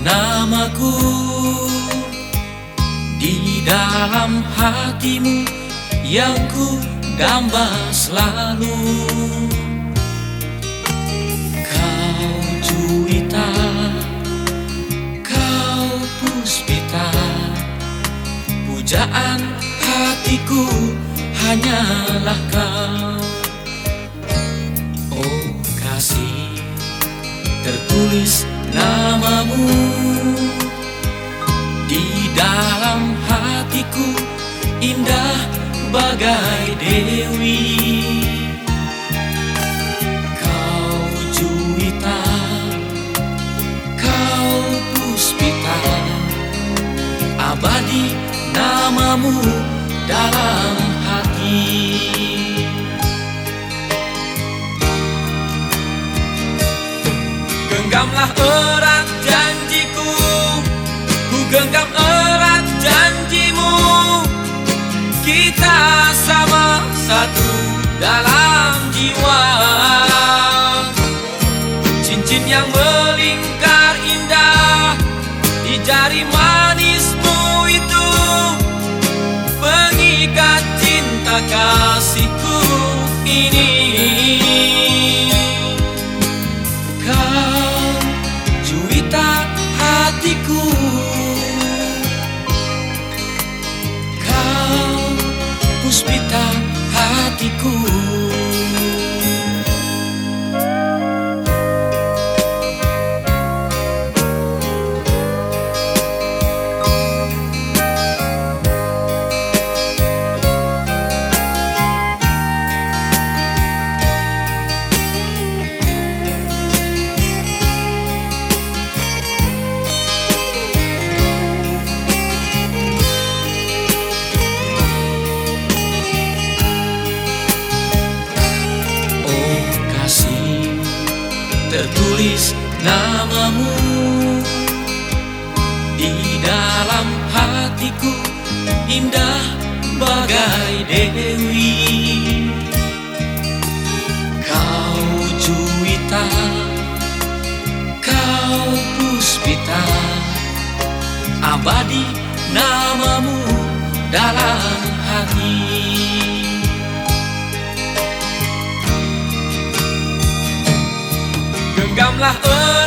Namaku di dalam hatimu yang ku gambar selalu? Kau Juwita, kau Puspita, pujaan hatiku hanyalah kau. Oh kasih, tertulis namamu hatiku indah bagai dewi. Kau juwita kau puspita abadi namamu dalam hati. Genggamlah erat janjiku Ku genggam erat satu dalam jiwa. Cincin yang melingkar indah Di jari manismu itu. Pengikat cinta kasihku ini hatiku tertulis namamu. Di dalam hatiku indah bagai dewi. Kau juwita kau puspita. Abadi namamu dalam hati Genggamlah erat